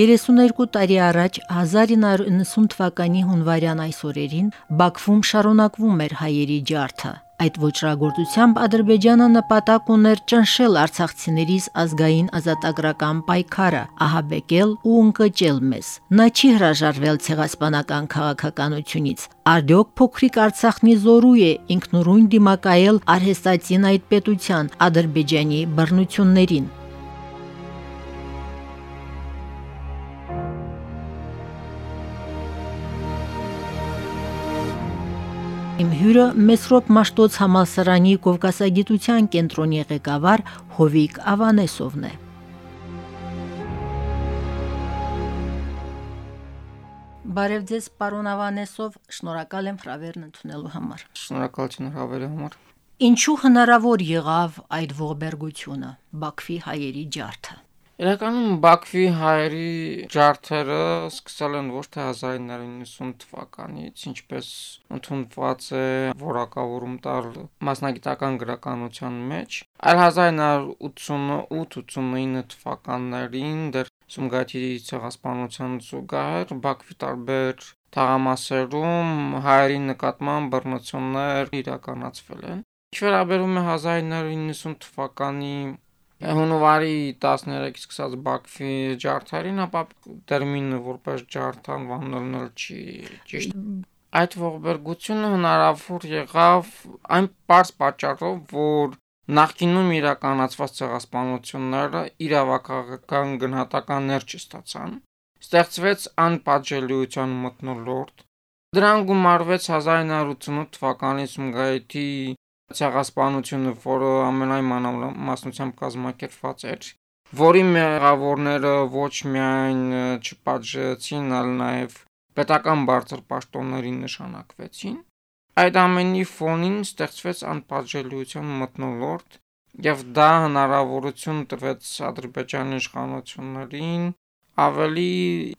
Երեսուներկու տարի առաջ 1990 թվականի հունվարյան այս օրերին Բաքվում շարունակվում էր հայերի ջարդը։ Այդ ոճրագործությամբ Ադրբեջանը նպատակ ուներ ճնշել արցախցիներիս ազգային ազատագրական պայքարը, ահաբեկել ու ընկճել մեզ։ Նա չի հրաժարվել ցեղասպանական քաղաքականությունից։ Արդյոք փոքրիկ Արցախնի զորու է ինքնուրույն դիմակայել արհեստացին այդ պետության Ադրբեջանի բռնություններին։ Իմ հյուրը Մեսրոպ Մաշտոց համալսարանի Կովկասագիտության կենտրոնի ղեկավար Հովիկ Ավանեսովն է։ Բարև ձեզ, պարոն Ավանեսով, շնորհակալ եմ հրավերն ընդունելու համար։ Շնորհակալություն հրավերի համար։ Ինչու հնարավոր եղավ այդ ողբերգությունը՝ Բաքվի հայերի ջարդը։ Իրականում Բաքվի հայերի ջարդերը սկսել են ոչ թե 1990 թվականից, ինչպես ընդունված է որակավորում տալ մասնագիտական գրականության մեջ, այլ 1988-89 թվականներին դեռ Սումգայիթի ցեղասպանության զուգահեռ Բաքվի տարբեր թաղամասերում հայերի նկատմամբ բռնություններ իրականացվել են։ Ինչ վերաբերում է 1990 թվականի հունվարի 13-ից սկսած Բաքվի ջարդերին, ապա տերմինը որպես ջարդ անվանելն էլ չի ճիշտ։ Այդ ողբերգությունը հնարավոր եղավ այն པարզ պատճառով, որ նախկինում իրականացված ցեղասպանությունները իրավական գնահատականներ չստացան։ Ստեղծվեց անպատժելիության մթնոլորտ։ Դրան գումարվեց 1988 թվականի Սումգայիթի ցեղասպանությունը, որը ամենայն մանրամասնությամբ կազմակերպված էր, որի մեղավորները ոչ միայն չպատժեցին, այլ նաև պետական բարձր պաշտոններին նշանակվեցին։ Այդ ամենի ֆոնին ստեղծվեց անպատժելիության մթնոլորտ, եւ դա հնարավորություն տվեց Ադրբեջանի իշխանություններին ավելի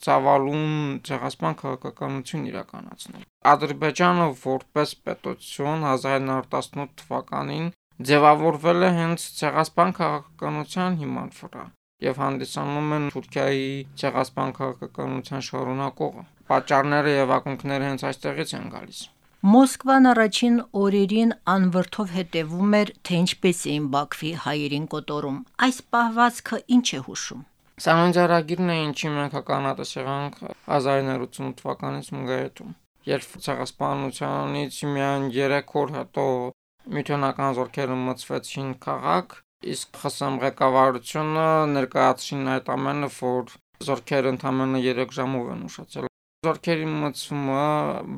ցավալուն ցեղասպան քաղաքականություն իրականացնել։ Ադրբեջանը որպես պետություն 1918 թվականին ձևավորվել է հենց ցեղասպան քաղաքականության հիման վրա եւ հանդիսանում են Թուրքիայի ցեղասպան քաղաքականության շարունակողը։ Պատճառները եւ ակունքները հենց այստեղից են գալիս։ Մոսկվան առաջին օրերին անվրդով հետևում էր, թե ինչպես էին Բաքվի հայերին կոտորում։ Այս պահվածքը ինչ է հուշում։ Սանոն ծառագիրն է ինչի մենք հականատես եղանք 1988 թվականից Մունգայեթում։ Երբ ցեղասպանությունից միայն 3 օր հետո միթոնական զորքերը մցվեցին քաղաք, իսկ ԽՍՀՄ ղեկավարությունը ներկայացրին այդ ամենը, որ զորքերը ընդամենը 3 ժամով են ուշացել։ Զորքերի մցումը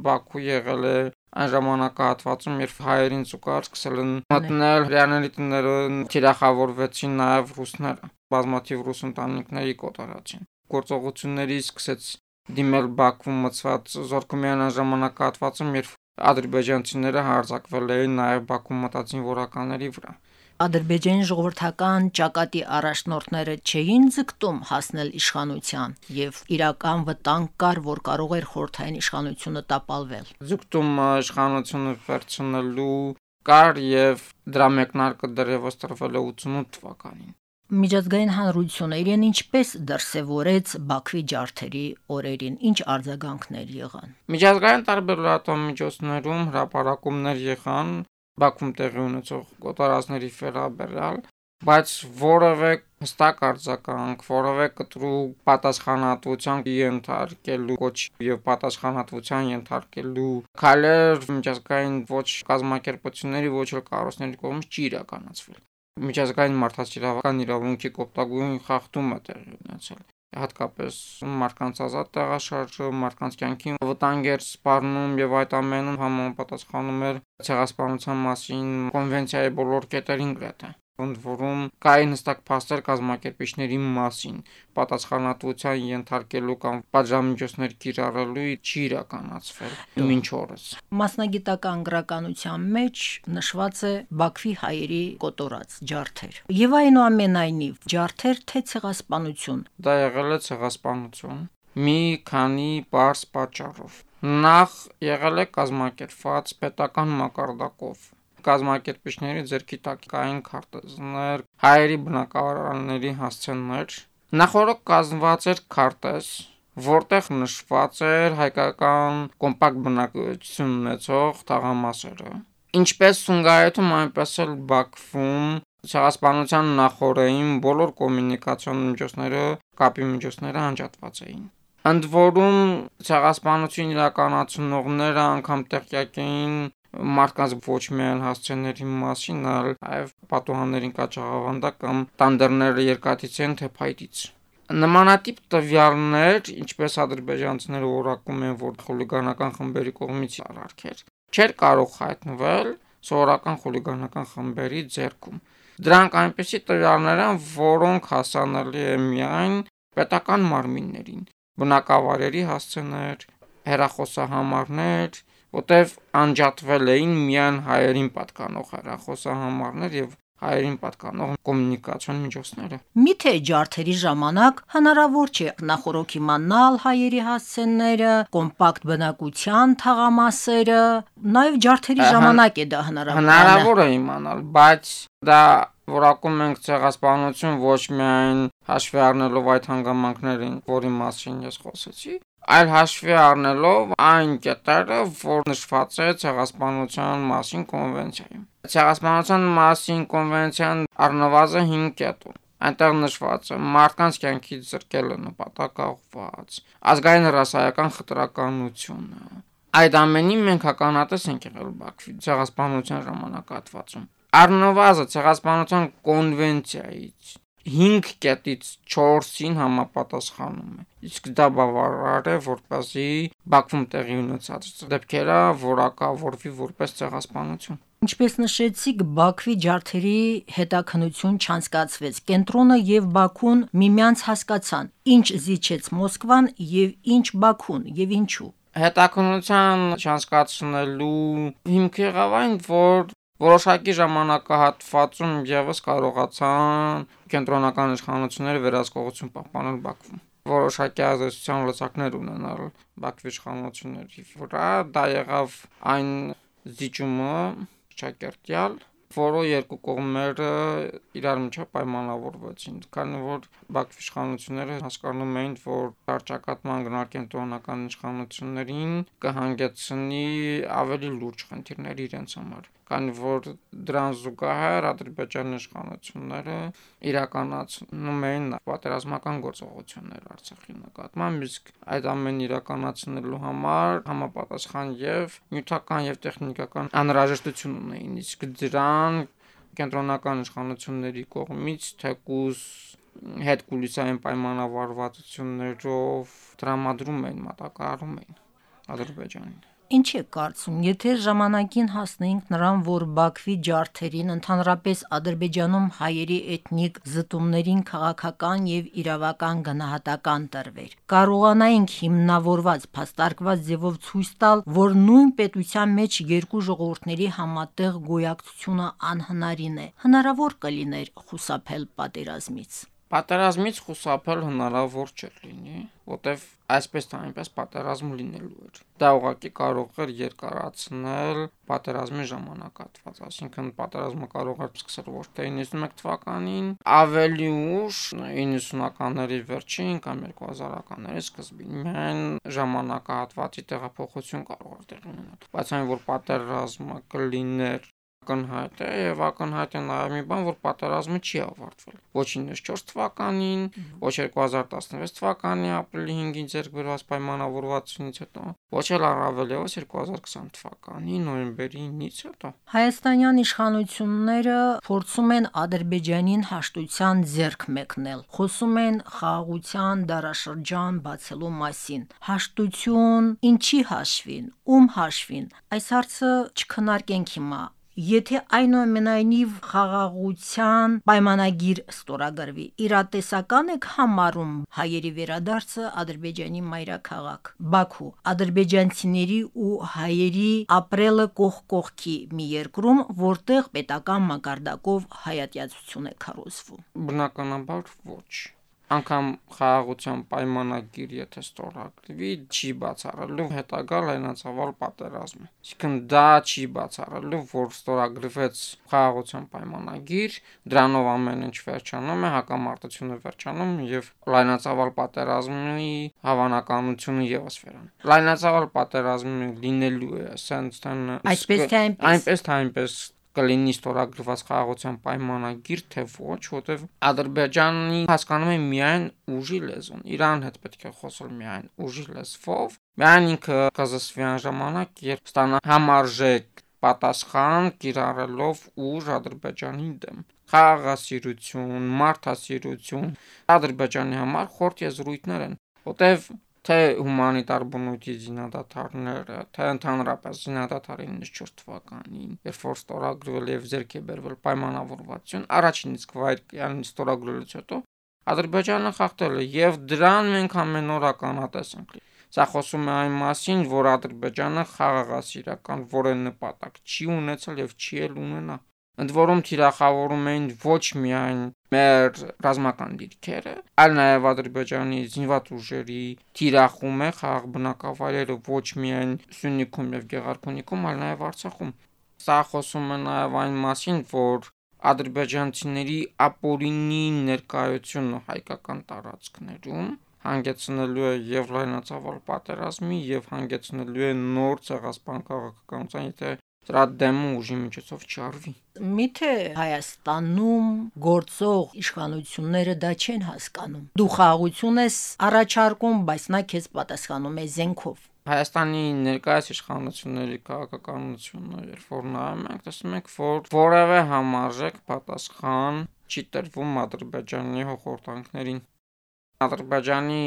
Բաքու եղել է այն ժամանակահատվածում, երբ հայերին զուգար սկսել են մտնել հрьяաների տները, թիրախավորվեցին նաև ռուսները բազմաթիվ ռուս ընտանիքների կոտորածին։ Գործողությունների սկսեց դիմել Բաքվում մցված այն ժամանակահատվածում, երբ ադրբեջանցիները հարձակվել էին նաև Բաքու մտածին որականների վրա։ Ադրբեջանի ժողովրդական ճակատի առաջնորդները չէին ձգտում հասնել իշխանության եւ իրական վտանգ կար, որ կարող էր խորթային իշխանությունը տապալվել։ Ձգտում իշխանությունը վերցնելու կար եւ դրա մեկնարկը դեռևս տրվել է 88 թվականին։ Միջազգային հանրությունը իրեն ինչպես դրսևորեց Բաքվի ջարդերի օրերին, ինչ արձագանքներ եղան։ Միջազգային տարբեր լրատվամիջոցներում հրապարակումներ եղան Բաքվում տեղի ունեցող կոտորածների վերաբերյալ, բայց որևէ հստակ արձագանք, որևէ կտրուկ պատասխանատվության ենթարկելու կոչ եւ պատասխանատվության ենթարկելու քայլեր միջազգային ոչ կազմակերպությունների ոչ էլ կառույցների կողմից չի իրականացվել։ Միջազգային մարդասիրական իրավունքի կոպտագույն խախտում է տեղի ունեցել հատկապես մարդկանց ազատ տեղաշարժը, մարդկանց կյանքին վտանգ էր սպառնում եւ այդ ամենը համապատասխանում էր ցեղասպանության մասին կոնվենցիայի բոլոր կետերին գրեթե։ ընդ որում կային հստակ փաստեր կազմակերպիչների մասին, պատասխանատվության ենթարկելու կամ պատժամիջոցներ կիրառելու չի իրականացվել մինչ օրս։ Մասնագիտական գրականության մեջ նշված է Բաքվի հայերի կոտորած ջարդեր։ Եվ այնուամենայնիվ, ջարդեր թե ցեղասպանություն։ Դա եղել է ցեղասպանություն մի քանի բարձ պատճառով։ Նախ եղել է կազմակերպված պետական մակարդակով կազմակերպիչների ձեռքի տակ կային քարտեզներ, հայերի բնակարանների հասցեներ։ Նախորդ կազմված էր քարտեզ, որտեղ նշված էր հայկական կոմպակտ բնակչություն ունեցող թաղամասերը։ Ինչպես Սունգայեթում, այնպես էլ Բաքվում ցեղասպանության նախորդին բոլոր կոմունիկացիոն միջոցները, կապի միջոցները անջատված էին։ Ընդ որում ցեղասպանություն իրականացնողները անգամ տեղյակ էին մարդկանց ոչ միայն հասցեների մասին, այլ պատուհաններին կաճաղավանդակ կամ տանդերները երկաթից են թե փայտից։ Նմանատիպ տվյալներ, ինչպես ադրբեջանցիները որակում են, որ խուլիգանական խմբերի կողմից արարքեր, չէր կարող հայտնվել սովորական խուլիգանական խմբերի ձեռքում։ Դրանք այնպիսի տվյալներ են, որոնք հասանելի է միայն պետական մարմիններին, բնակավարերի հասցեներ, հերախոսահամարներ, որտեղ անջատվել էին միայն հայերին պատկանող հեռախոսահամարներ եւ հայերին պատկանող կոմունիկացիոն միջոցները։ Միթե ջարդերի ժամանակ հնարավոր չէ նախորոք իմանալ հայերի հասցեները, կոմպակտ բնակության թաղամասերը, նաև ջարդերի ժամանակ է դա հնարավոր։ Հնարավոր է իմանալ, բայց դա որակում ենք ցեղասպանություն ոչ միայն հաշվի առնելով այդ հանգամանքներին, որի մասին ես խոսեցի, այլ հաշվի առնելով այն կետերը, որ նշված է ցեղասպանության մասին կոնվենցիայում։ Ցեղասպանության մասին կոնվենցիան առնվազն 5 կետ ունի։ Այնտեղ նշված է մարդկանց կյանքի զրկելը նպատակաուղված, ազգային ռասայական խտրականությունը։ Այդ ամենին մենք հականատես ենք եղել Բաքվի ցեղասպանության ժամանակահատվածում։ Առնվազն ցեղասպանության կոնվենցիայից 5 կետից 4-ին համապատասխանում է։ Իսկ դա բավարար է, որպեսզի Բաքվում տեղի ունեցած դեպքերը որակավորվի որպես ցեղասպանություն։ Ինչպես նշեցիք, Բաքվի ջարդերի հետաքնություն չանցկացվեց։ Կենտրոնը եւ Բաքուն միմյանց հասկացան, ինչ զիջեց Մոսկվան եւ ինչ Բաքուն եւ ինչու։ Հետաքնության չանցկացնելու հիմքը եղավ այն, որ Որոշակի ժամանակահատվածում եւս կարողացան կենտրոնական իշխանությունները վերահսկողություն պահպանել Բաքվում որոշակի ազդեցության լծակներ ունենալ Բաքվի իշխանությունների վրա դա եղավ այն զիջումը ճակերտյալ որը երկու կողմերը իրար միջև պայմանավորվեցին, քանի որ Բաքվի իշխանությունները հասկանում էին, որ արճակատման գնալ կենտրոնական իշխանություններին կհանգեցնի ավելի լուրջ խնդիրներ իրենց համար քանի որ դրան զուգահեռ Ադրբեջանի իշխանությունները իրականացնում էին պատերազմական գործողություններ Արցախի նկատմամբ, իսկ այդ ամենը իրականացնելու համար համապատասխան եւ նյութական եւ տեխնիկական անհրաժեշտություն ունեին, իսկ դրան կենտրոնական իշխանությունների կողմից թեկուզ հետ կուլիսային պայմանավորվածություններով տրամադրում էին, մատակարարում էին Ադրբեջանին։ Ինչ է կարծում, եթե ժամանակին հասնեինք նրան, որ Բաքվի ջարդերին, ընդհանրապես Ադրբեջանում հայերի էթնիկ զտումներին քաղաքական եւ իրավական գնահատական տրվեր, կարողանայինք հիմնավորված, փաստարկված ձևով ցույց տալ, որ նույն պետության մեջ երկու ժողովուրդների համատեղ գոյակցությունը անհնարին է, հնարավոր կլիներ խուսափել պատերազմից։ Պատերազմից խուսափել հնարավոր չէր լինի, որտեվ այսպես թե այնպես պատերազմ լինելու էր։ Դա ուղղակի կարող էր երկարացնել պատերազմի ժամանակահատված, այսինքն պատերազմը կարող էր սկսել ոչ թե 91 թվականին, ավելի ուշ 90-ականների վերջին կամ 2000-ականների սկզբին։ Միայն ժամանակահատվածի տեղափոխություն կարող էր տեղի ունենալ։ Բայց այն որ պատերազմը կլիներ ակնհայտ է եւ ակնհայտ է նաեւ մի բան, որ պատերազմը չի ավարտվել։ Ոչ 94 թվականին, ոչ 2016 թվականի ապրիլի 5-ին ձեռք բերված պայմանավորվածությունից հետո, ոչ էլ առավել եւս 2020 թվականի նոյեմբերի 9-ից հետո։ Հայաստանյան իշխանությունները փորձում են Ադրբեջանին հաշտության ձեռք մեկնել։ Խոսում են խաղաղության դարաշրջան բացելու մասին։ Հաշտություն ինչի հաշվին, ում հաշվին։ Այս հարցը չքննարկենք հիմա Եթե այնուամենայնիվ խաղաղության պայմանագիր ստորագրվի, իրատեսական եք համարում հայերի վերադարձը Ադրբեջանի մայրաքաղաք՝ Բաքու, ադրբեջանցիների ու հայերի ապրելը կողք կողքի մի երկրում, որտեղ պետական մակարդակով հայատյացություն է քարոզվում։ Բնականաբար ոչ անգամ խաղաղության պայմանագիր եթե ստորագրվի, չի բացառելու հետագա լայնածավալ պատերազմը։ Իսկն դա չի բացառելու, որ ստորագրվեց խաղաղության պայմանագիր, դրանով ամեն ինչ վերջանում է, հակամարտությունը վերջանում եւ լայնածավալ պատերազմի հավանականությունը եւս վերանում։ Լայնածավալ պատերազմը լինելու է, ասենց թե այսպես թե այնպես։ Այնպես թե այնպես կլինի ստորագրված խաղաղության պայմանագիր, թե ոչ, որտեվ Ադրբեջանի հասկանում է միայն ուժի լեզուն։ Իրան հետ պետք է խոսել միայն ուժի լեզվով։ Միայն ինքը կզսվի այն ժամանակ, երբ ստանա համարժեք պատասխան կիրառելով ուժ Ադրբեջանի դեմ. Խաղաղասիրություն, մարդասիրություն Ադրբեջանի համար խորտ եզրույթներ են, որտեվ թե հումանիտար բնույթի զինադատարները, թե ընդհանրապես զինադատարի 94 թվականին, երբ որ ստորագրվել եւ ձեռք է բերվել պայմանավորվածություն, առաջին իսկ վայրկյանից ստորագրելուց հետո Ադրբեջանը խախտել է եւ դրան մենք ամենօրականատես ենք։ Սա խոսում է այն մասին, որ Ադրբեջանը խաղաղասիրական որևէ նպատակ չի ունեցել եւ չի էլ ունենա։ Ընդ որում թիրախավորում էին ոչ միայն մեր ռազմական դիրքերը, այլ նաև Ադրբեջանի զինված ուժերի թիրախում է խաղ բնակավայրերը ոչ միայն Սյունիքում եւ Գեղարքունիքում, այլ նաև Արցախում։ Սա խոսում է նաև այն մասին, որ ադրբեջանցիների ապօրինի ներկայությունը հայկական տարածքներում հանգեցնելու է եւ լայնածավալ պատերազմի եւ հանգեցնելու է նոր ցեղասպան քաղաքականության, եթե դրա դեմը ուժի միջոցով չարվի։ Միթե Հայաստանում գործող իշխանությունները դա չեն հասկանում։ Դու խաղաղություն ես առաջարկում, բայց նա քեզ պատասխանում է զենքով։ Հայաստանի ներկայիս իշխանությունների քաղաքականությունը, երբ որ նայում ենք, տեսնում ենք, որ որևէ համարժեք պատասխան չի տրվում Ադրբեջանի հողորտանքներին։ Ադրբեջանի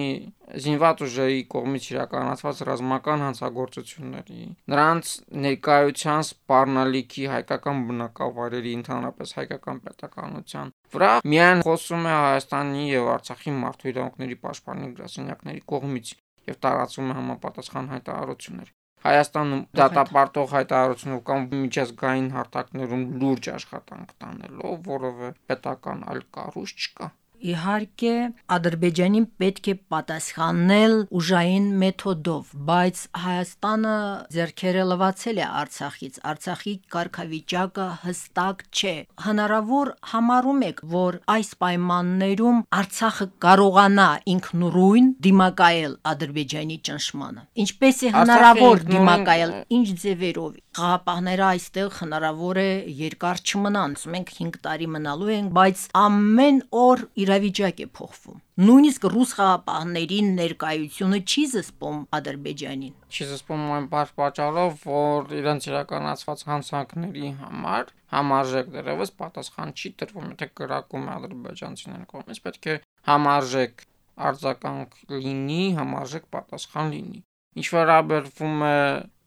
զինված ուժերի կողմից իրականացված ռազմական հանցագործությունների, նրանց ներկայության սպառնալիքի հայկական բնակավայրերի ընդհանրապես հայկական պետականության վրա միայն խոսում է Հայաստանի եւ Արցախի մարդու իրավունքների պաշտպանի գրասենյակների կողմից եւ տարածում է համապատասխան հայտարարություններ։ Հայաստանում դատապարտող հայտարարությունով կամ միջազգային հարթակներում լուրջ աշխատանք տանելով, որովը պետական այլ կառույց չկա։ Իհարկե, Ադրբեջանին պետք է պատասխանել ուժային մեթոդով, բայց Հայաստանը зерքերը լվացել է Արցախից։ Արցախի կարգավիճակը հստակ չէ։ Հնարավոր համարում եք, որ այս պայմաններում Արցախը կարողանա ինքնուրույն դիմակայել Ադրբեջանի ճնշմանը։ Ինչպես է հնարավոր դիմակայել, ինչ ձևերով։ Ղապահները այստեղ հնարավոր է երկար չմնան։ Մենք 5 տարի մնալու ենք, բայց ամեն օր իր իրավիճակ է փոխվում։ Նույնիսկ ռուս խաղապահների ներկայությունը չի զսպում Ադրբեջանին։ Չի զսպում այն պատճառով, որ իրենց իրականացված հանցանքների համար համարժեք դերևս պատասխան չի տրվում, եթե կրակում է ադրբեջանցիների կողմից, պետք է համարժեք արձագանք լինի, համարժեք պատասխան լինի։ Ինչ վերաբերվում է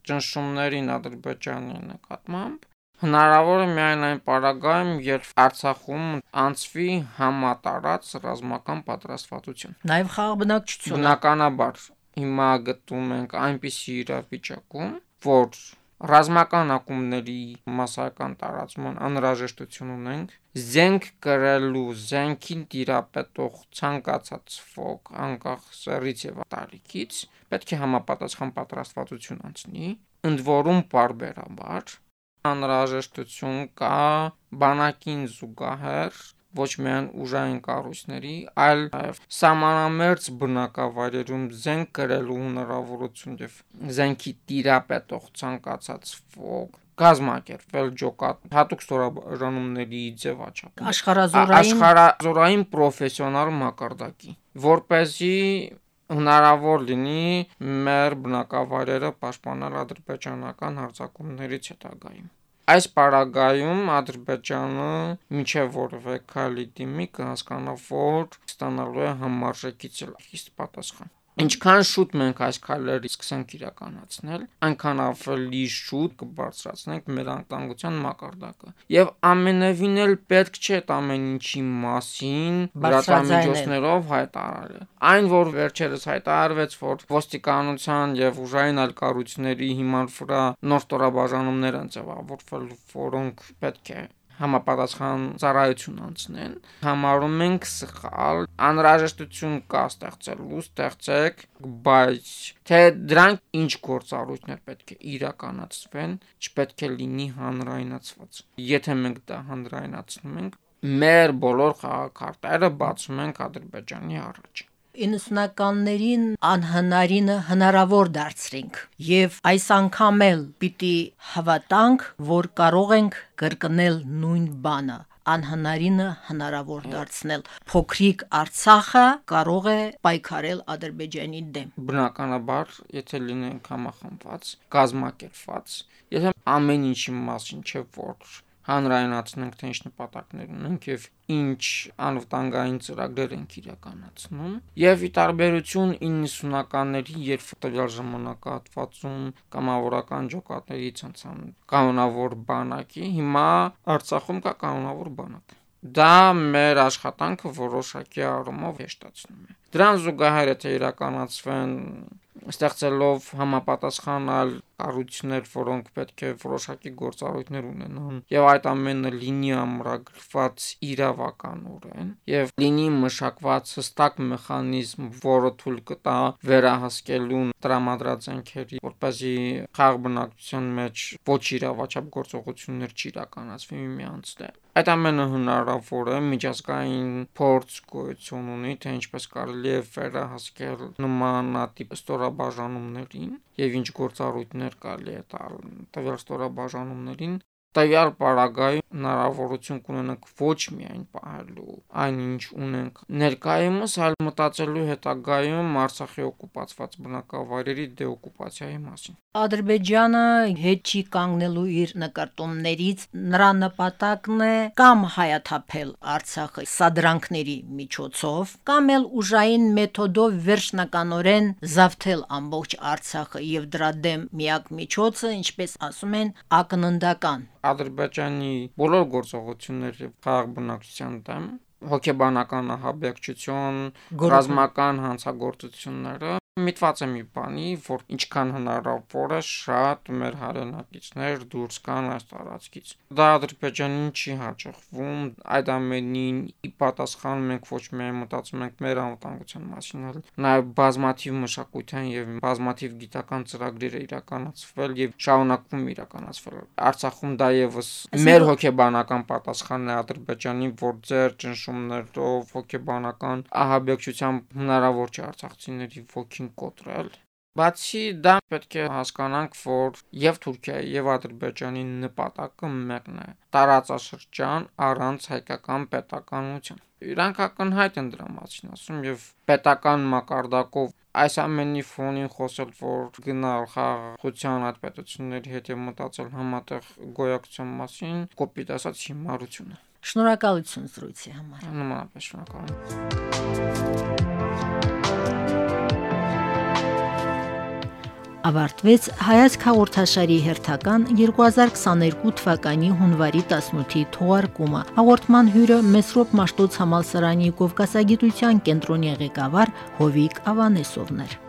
ճնշումներին Ադրբեջանի նկատմամբ, Հնարավոր է միայն այն պարագայում, երբ Արցախում անցվի համատարած ռազմական պատրաստվածություն։ Նաև խաղաբնակչություն։ Բնականաբար հիմա գտնում ենք այնպիսի իրավիճակում, որ ռազմական ակումբների massական տարածման անհրաժեշտություն ունենք զենք կրելու զենքին տիրապետող ցանկացած ֆոկ անկախ սերից եւ տարիքից պետք է համապատասխան պատրաստվածություն անցնի ընդ որում բարբերաբար անհրաժեշտություն կա բանակին զուգահեռ ոչ միայն ուժային կառույցների, այլ նաև համանամերձ բնակավայրերում զենք կրելու հնարավորություն եւ զենքի տիրապետող ցանկացած ֆոկ գազམ་ակերպել ջոկատ հատուկ ստորաբաժանումների ձևաչափ աշխարհազորային աշխարհազորային պրոֆեսիոնալ մակարդակի որպեսի հնարավոր լինի մեր բնակավայրերը պաշտպանել ադրբեջանական հարձակումներից հետագայում։ Այս պարագայում Ադրբեջանը միջև որևէ քայլի դիմի կհասկանա, որ ստանալու է համարժեքից էլ խիստ պատասխան։ Ինչքան շուտ մենք այս քայլերը սկսենք իրականացնել, այնքան ավելի շուտ կբարձրացնենք մեր անվտանգության մակարդակը։ Եվ ամենևին էլ պետք չէ այդ ամեն ինչի մասին լրատվամիջոցներով հայտարարել։ Այն, որ վերջերս հայտարարվեց, որ ոստիկանության եւ ուժային այլ կառույցների հիման վրա նոր ստորաբաժանումներ են ձևավորվել, որոնք պետք է համապատասխան ծառայություն անցնեն, համարում ենք սխալ, անհրաժեշտություն կա ստեղծելու, ստեղծեք, բայց թե դրանք ինչ գործառույթներ պետք է իրականացվեն, չպետք է լինի հանրայնացված։ Եթե մենք դա հանրայնացնում ենք, մեր բոլոր խաղակարտերը բացում ենք Ադրբեջանի առաջ։ 90-ականներին անհնարինը հնարավոր դարձրինք եւ այս անգամ էլ պիտի հավատանք, որ կարող ենք կրկնել նույն բանը անհնարինը հնարավոր դարձնել։ Փոքրիկ Արցախը կարող է պայքարել Ադրբեջանի դեմ։ Բնականաբար, եթե լինենք համախմբված, կազմակերպված, եթե ամեն ինչի մասին չէ որ հանրայնացնենք թե ինչ նպատակներ ունենք եւ ինչ անվտանգային ծրագրեր ենք իրականացնում եւ ի տարբերություն 90-ականների երբ տվյալ ժամանակահատվածում կամավորական ջոկատների ցանցան կանոնավոր բանակի հիմա Արցախում կա կանոնավոր բանակ դա մեր աշխատանքը որոշակի առումով հեշտացնում է դրան զուգահեռ եթե իրականացվեն ստեղծելով համապատասխանալ կառույցներ, որոնք պետք է որոշակի գործառույթներ ունենան, եւ այդ ամենը լինի ամրագրված իրավականորեն եւ լինի մշակված հստակ մեխանիզմ, որը թույլ կտա վերահասկելուն տրամադրած ընկերի, որպեսզի խաղ բնակչության մեջ ոչ իրավաչափ գործողություններ չիրականացվի միմյանց դեմ։ Այդ ամենը հնարավոր է միջազգային փորձ գոյություն ունի, թե ինչպես կարելի է վերահասկել նմանատիպ ստորաբաժանումներին եւ ինչ գործառույթներ կարելի է տալ տվյալ ստորաբաժանումներին տվյալ պարագայում հնարավորություն կունենանք ոչ միայն պահելու այն ինչ ունենք ներկայումս, այլ մտածելու հետագայում Արցախի օկուպացված բնակավայրերի դեօկուպացիայի մասին։ Ադրբեջանը հետ չի կանգնելու իր նկարտումներից, նրա նպատակն է կամ հայաթափել Արցախը սադրանքների միջոցով, կամ էլ ուժային մեթոդով վերջնականորեն զավթել ամբողջ Արցախը եւ դրա դեմ միակ միջոցը, ինչպես ասում են, ակննդական Ադրբեջանի բոլոր գործողությունները խաղ բնակչության դեմ հոգեբանական ահաբեկչություն, ռազմական հանցագործությունները միտված է մի բանի, որ ինչքան հնարավոր է շատ մեր հայրենակիցներ դուրս գան այս տարածքից։ Դա Ադրբեջանին չի հաջողվում, այդ ամենին ի պատասխան մենք ոչ միայն մտածում ենք մեր անվտանգության մասին, այլ նաև բազմաթիվ մշակութային եւ բազմաթիվ գիտական ծրագրեր է իրականացվել եւ շարունակվում իրականացվել։ Արցախում դա եւս մեր հոգեբանական պատասխանն է Ադրբեջանի, որ ձեր ճնշումներով հոգեբանական ահաբեկչությամբ հնարավոր չէ արցախցիների ոգին կոտրել։ Բացի դա պետք է հասկանանք, որ եւ Թուրքիայի եւ Ադրբեջանի նպատակը մեկն է՝ տարածաշրջան առանց հայկական պետականության։ Իրանք ակնհայտ են դրա մասին ասում եւ պետական մակարդակով այս ամենի ֆոնին խոսել, որ գնալ խաղաղության այդ պետությունների հետ եւ մտածել համատեղ գոյակցության մասին, կոպիտ ասած հիմարություն է։ Շնորհակալություն զրույցի համար։ Նմանապես շնորհակալ։ ավարտվեց հայացք հաղորդաշարի հերթական 2022 թվականի հունվարի 18-ի թողարկումը։ Հաղորդման հյուրը Մեսրոպ Մաշտոց համալսարանի Կովկասագիտության կենտրոնի ղեկավար Հովիկ Ավանեսովն էր։